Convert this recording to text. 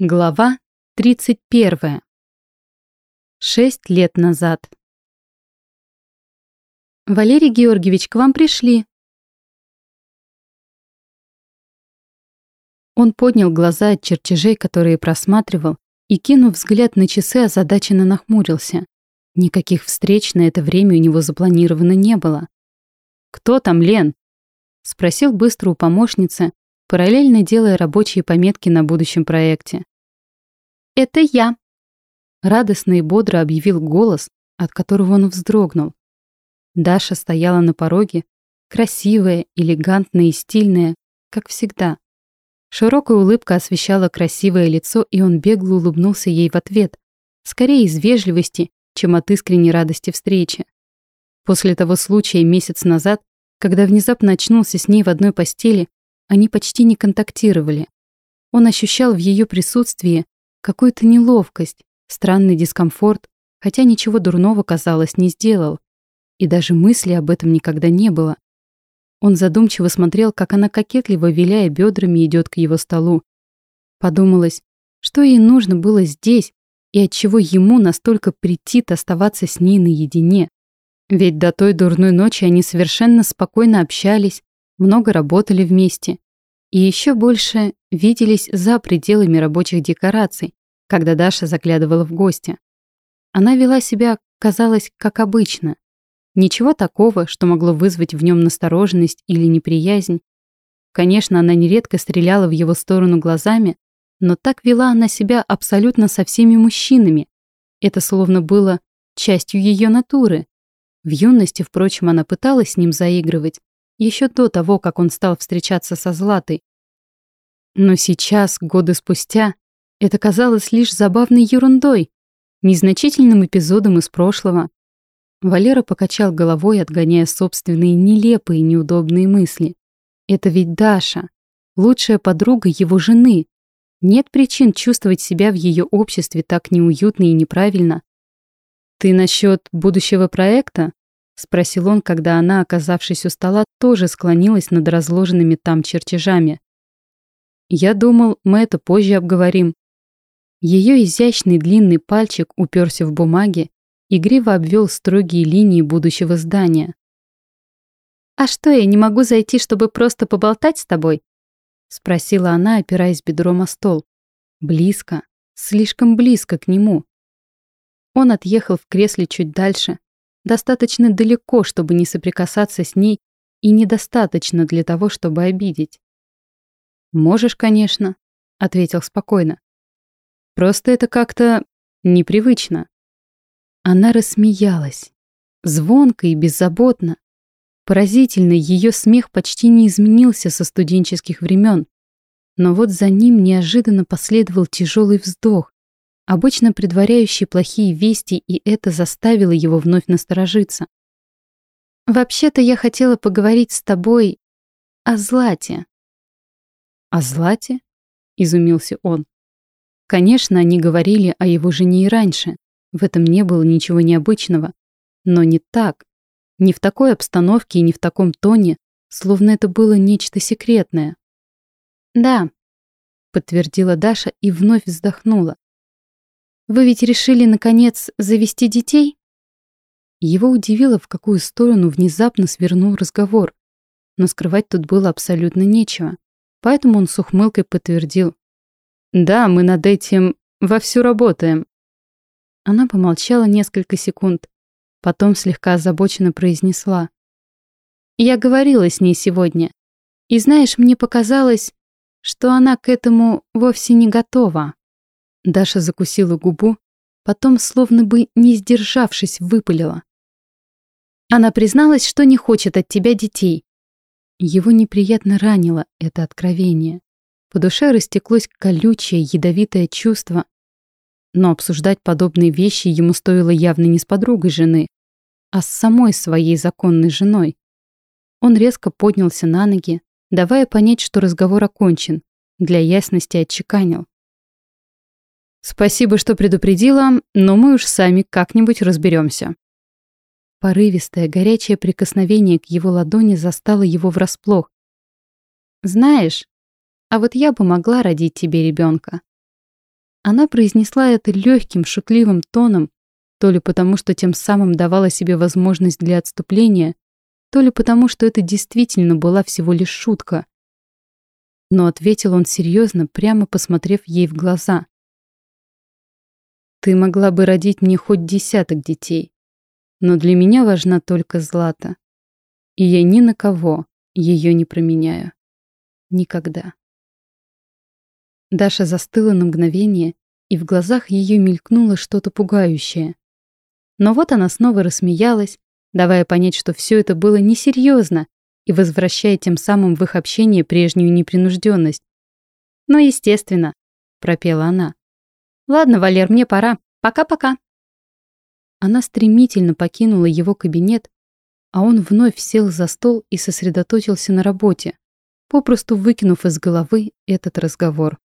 Глава 31. Шесть лет назад. «Валерий Георгиевич, к вам пришли». Он поднял глаза от чертежей, которые просматривал, и, кинув взгляд на часы, озадаченно нахмурился. Никаких встреч на это время у него запланировано не было. «Кто там, Лен?» — спросил быстро у помощницы, параллельно делая рабочие пометки на будущем проекте. «Это я», — радостно и бодро объявил голос, от которого он вздрогнул. Даша стояла на пороге, красивая, элегантная и стильная, как всегда. Широкая улыбка освещала красивое лицо, и он бегло улыбнулся ей в ответ, скорее из вежливости, чем от искренней радости встречи. После того случая месяц назад, когда внезапно очнулся с ней в одной постели, они почти не контактировали. Он ощущал в ее присутствии какую-то неловкость, странный дискомфорт, хотя ничего дурного, казалось, не сделал. И даже мысли об этом никогда не было. Он задумчиво смотрел, как она кокетливо, виляя бедрами, идет к его столу. Подумалось, что ей нужно было здесь, и отчего ему настолько претит оставаться с ней наедине. Ведь до той дурной ночи они совершенно спокойно общались, много работали вместе. И еще больше виделись за пределами рабочих декораций, когда Даша заглядывала в гости. Она вела себя, казалось, как обычно. Ничего такого, что могло вызвать в нем настороженность или неприязнь. Конечно, она нередко стреляла в его сторону глазами, но так вела она себя абсолютно со всеми мужчинами. Это словно было частью ее натуры. В юности, впрочем, она пыталась с ним заигрывать, еще до того, как он стал встречаться со Златой. Но сейчас, годы спустя, это казалось лишь забавной ерундой, незначительным эпизодом из прошлого. Валера покачал головой, отгоняя собственные нелепые, неудобные мысли. Это ведь Даша, лучшая подруга его жены. Нет причин чувствовать себя в ее обществе так неуютно и неправильно. «Ты насчет будущего проекта?» — спросил он, когда она, оказавшись у стола, тоже склонилась над разложенными там чертежами. «Я думал, мы это позже обговорим». Ее изящный длинный пальчик уперся в бумаге, игриво обвел строгие линии будущего здания. «А что, я не могу зайти, чтобы просто поболтать с тобой?» — спросила она, опираясь бедром о стол. Близко, слишком близко к нему. Он отъехал в кресле чуть дальше, Достаточно далеко, чтобы не соприкасаться с ней, и недостаточно для того, чтобы обидеть. «Можешь, конечно», — ответил спокойно. «Просто это как-то непривычно». Она рассмеялась. Звонко и беззаботно. Поразительно, ее смех почти не изменился со студенческих времен. Но вот за ним неожиданно последовал тяжелый вздох, обычно предваряющий плохие вести, и это заставило его вновь насторожиться. «Вообще-то я хотела поговорить с тобой о Злате». «О Злате?» — изумился он. Конечно, они говорили о его жене и раньше. В этом не было ничего необычного. Но не так. Не в такой обстановке и не в таком тоне, словно это было нечто секретное. «Да», — подтвердила Даша и вновь вздохнула. Вы ведь решили, наконец, завести детей?» Его удивило, в какую сторону внезапно свернул разговор. Но скрывать тут было абсолютно нечего. Поэтому он с ухмылкой подтвердил. «Да, мы над этим вовсю работаем». Она помолчала несколько секунд. Потом слегка озабоченно произнесла. «Я говорила с ней сегодня. И знаешь, мне показалось, что она к этому вовсе не готова». Даша закусила губу, потом, словно бы не сдержавшись, выпалила. Она призналась, что не хочет от тебя детей. Его неприятно ранило это откровение. По душе растеклось колючее, ядовитое чувство. Но обсуждать подобные вещи ему стоило явно не с подругой жены, а с самой своей законной женой. Он резко поднялся на ноги, давая понять, что разговор окончен, для ясности отчеканил. Спасибо, что предупредила, но мы уж сами как-нибудь разберемся. Порывистое, горячее прикосновение к его ладони застало его врасплох. Знаешь, а вот я бы могла родить тебе ребенка. Она произнесла это легким, шутливым тоном, то ли потому, что тем самым давала себе возможность для отступления, то ли потому, что это действительно была всего лишь шутка. Но ответил он серьезно, прямо посмотрев ей в глаза. «Ты могла бы родить мне хоть десяток детей, но для меня важна только Злата, и я ни на кого ее не променяю. Никогда». Даша застыла на мгновение, и в глазах ее мелькнуло что-то пугающее. Но вот она снова рассмеялась, давая понять, что все это было несерьезно и возвращая тем самым в их общение прежнюю непринужденность. «Ну, естественно», — пропела она. «Ладно, Валер, мне пора. Пока-пока». Она стремительно покинула его кабинет, а он вновь сел за стол и сосредоточился на работе, попросту выкинув из головы этот разговор.